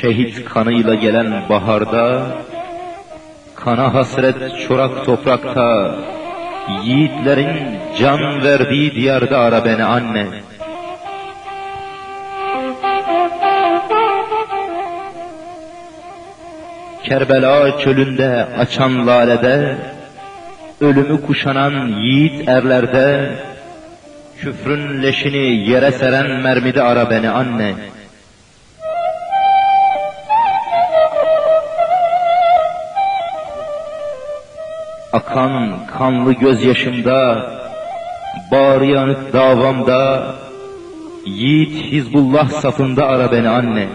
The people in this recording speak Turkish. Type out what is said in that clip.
şehit kanıyla gelen baharda, kana hasret çorak toprakta, yiğitlerin can verdiği diyarda ara beni anne. Kerbela çölünde açan lalede, ölümü kuşanan yiğit erlerde, küfrün leşini yere seren mermide ara beni anne. Akan kanlı gözyaşımda, bağır yanık davamda, yiğit Hizbullah safında ara beni anne.